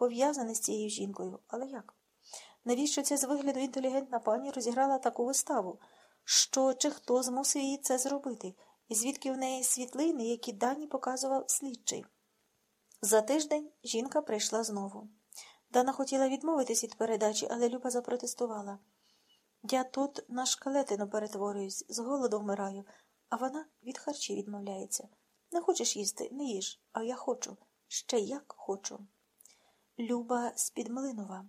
пов'язаний з цією жінкою. Але як? Навіщо ця з вигляду інтелігентна пані розіграла таку виставу? Що чи хто змусив її це зробити? І звідки в неї світлини, які дані показував слідчий? За тиждень жінка прийшла знову. Дана хотіла відмовитись від передачі, але Люба запротестувала. Я тут на шкалетину перетворююсь, з голоду вмираю, а вона від харчі відмовляється. Не хочеш їсти, не їж, а я хочу. Ще як хочу. Люба з-під Млинова.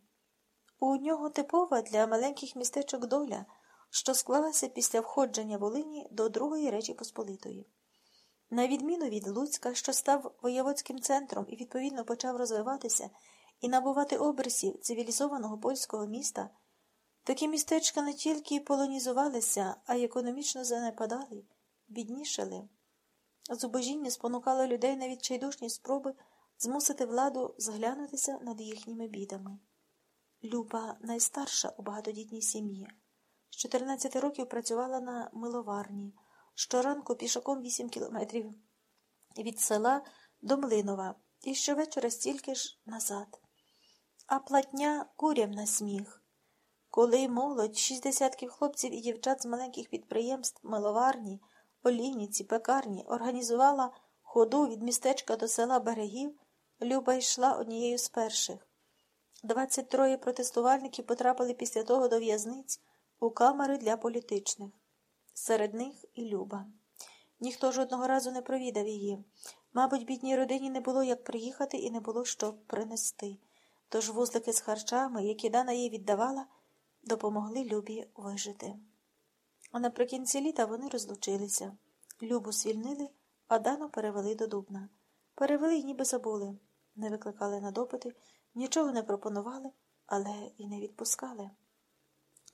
У нього типова для маленьких містечок доля, що склалася після входження Волині до Другої Речі Посполитої. На відміну від Луцька, що став воєводським центром і відповідно почав розвиватися і набувати обрисів цивілізованого польського міста, такі містечка не тільки полонізувалися, а й економічно занепадали, біднішали. Зубожіння спонукало людей на відчайдушні спроби змусити владу зглянутися над їхніми бідами. Люба найстарша у багатодітній сім'ї. З 14 років працювала на миловарні, щоранку пішоком 8 кілометрів від села до Млинова і щовечора стільки ж назад. А платня курям на сміх. Коли молодь, шість десятків хлопців і дівчат з маленьких підприємств, миловарні, олійниці, пекарні організувала ходу від містечка до села берегів, Люба йшла однією з перших. Двадцять троє протестувальників потрапили після того до в'язниць у камери для політичних. Серед них і Люба. Ніхто жодного разу не провідав її. Мабуть, бідній родині не було як приїхати і не було що принести. Тож вузлики з харчами, які Дана їй віддавала, допомогли Любі вижити. А наприкінці літа вони розлучилися. Любу звільнили, а Дану перевели до Дубна. Перевели й ніби забули. Не викликали на допити, нічого не пропонували, але і не відпускали.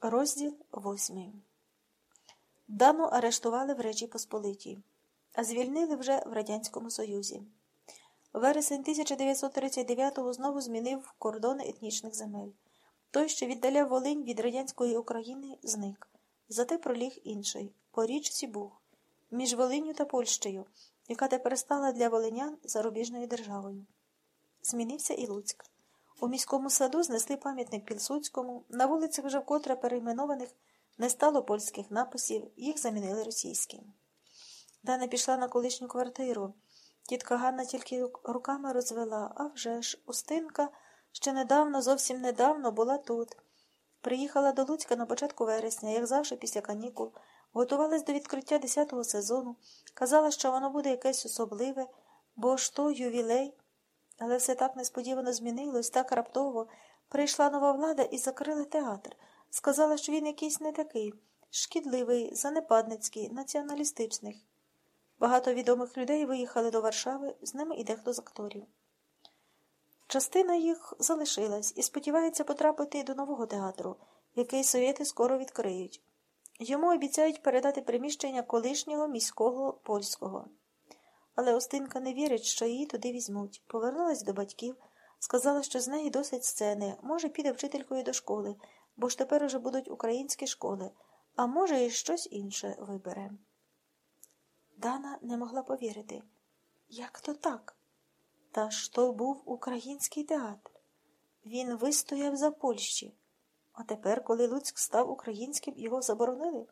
Розділ восьмий. Дану арештували в Речі Посполитій, а звільнили вже в Радянському Союзі. Вересень 1939-го знову змінив кордони етнічних земель. Той, що віддаляв Волинь від радянської України, зник. Зате проліг інший по річці Буг, між Волинню та Польщею, яка тепер стала для волинян зарубіжною державою. Змінився і Луцьк. У міському саду знесли пам'ятник Пілсудському, на вулицях вже вкотре перейменованих не стало польських написів, їх замінили російським. Дана пішла на колишню квартиру. Тітка Ганна тільки руками розвела, а вже ж Устинка ще недавно, зовсім недавно була тут. Приїхала до Луцька на початку вересня, як завжди після канікул, готувалась до відкриття 10-го сезону, казала, що воно буде якесь особливе, бо ж то ювілей. Але все так несподівано змінилось, так раптово. Прийшла нова влада і закрили театр. Сказала, що він якийсь не такий, шкідливий, занепадницький, націоналістичний. Багато відомих людей виїхали до Варшави, з ними і дехто з акторів. Частина їх залишилась і сподівається потрапити до нового театру, який совєти скоро відкриють. Йому обіцяють передати приміщення колишнього міського польського. Але Остинка не вірить, що її туди візьмуть. Повернулась до батьків, сказала, що з неї досить сцени, може, піде вчителькою до школи, бо ж тепер уже будуть українські школи, а може, і щось інше вибере. Дана не могла повірити. Як то так? Та ж то був український театр. Він вистояв за Польщі. А тепер, коли Луцьк став українським, його заборонили.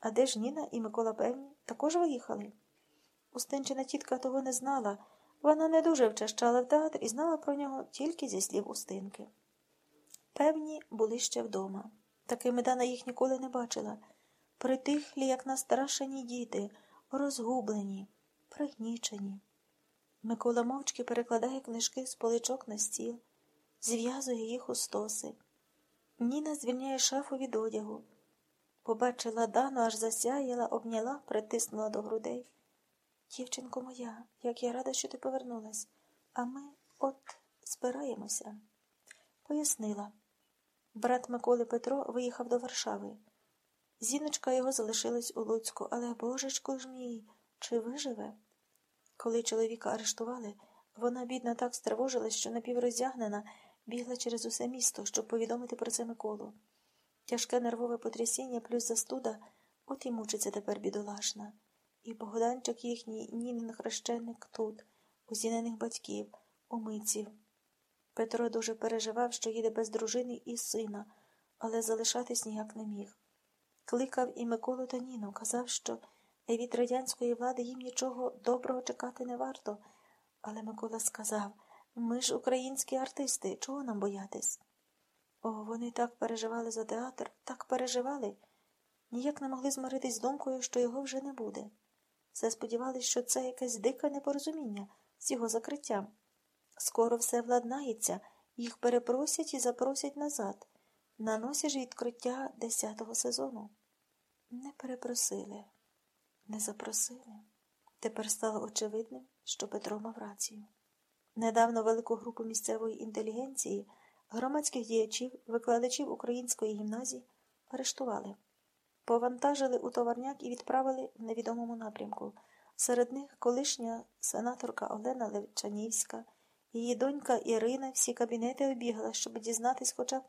А де ж Ніна і Микола Певні також виїхали? Устинчина тітка того не знала. Вона не дуже вчащала в театр і знала про нього тільки зі слів Устинки. Певні були ще вдома. Такими Дана їх ніколи не бачила. Притихлі, як настрашені діти, розгублені, пригнічені. Микола мовчки перекладає книжки з поличок на стіл, зв'язує їх у стоси. Ніна звільняє шафу від одягу. Побачила Дану, аж засяяла, обняла, притиснула до грудей. Дівчинко моя, як я рада, що ти повернулась, а ми от збираємося. Пояснила. Брат Миколи Петро виїхав до Варшави. Зіночка його залишилась у Луцьку, але, божечко ж мій, чи виживе? Коли чоловіка арештували, вона, бідна, так стривожилась, що напівроздягнена, бігла через усе місто, щоб повідомити про це Миколу. Тяжке нервове потрясіння плюс застуда, от і мучиться тепер бідолашна. І Богданчик їхній Нінин хрещеник тут, у зінених батьків, у митців. Петро дуже переживав, що їде без дружини і сина, але залишатись ніяк не міг. Кликав і Миколу та Ніну, казав, що від радянської влади їм нічого доброго чекати не варто. Але Микола сказав ми ж українські артисти, чого нам боятись? О, вони так переживали за театр, так переживали. Ніяк не могли змиритись з думкою, що його вже не буде. Все сподівались, що це якесь дике непорозуміння з його закриттям. Скоро все владнається, їх перепросять і запросять назад. На носі ж відкриття десятого сезону. Не перепросили, не запросили. Тепер стало очевидним, що Петро мав рацію. Недавно велику групу місцевої інтелігенції, громадських діячів, викладачів української гімназії арештували. Повантажили у товарняк і відправили в невідомому напрямку. Серед них колишня сенаторка Олена Левчанівська, її донька Ірина всі кабінети обігла, щоб дізнатись хоча б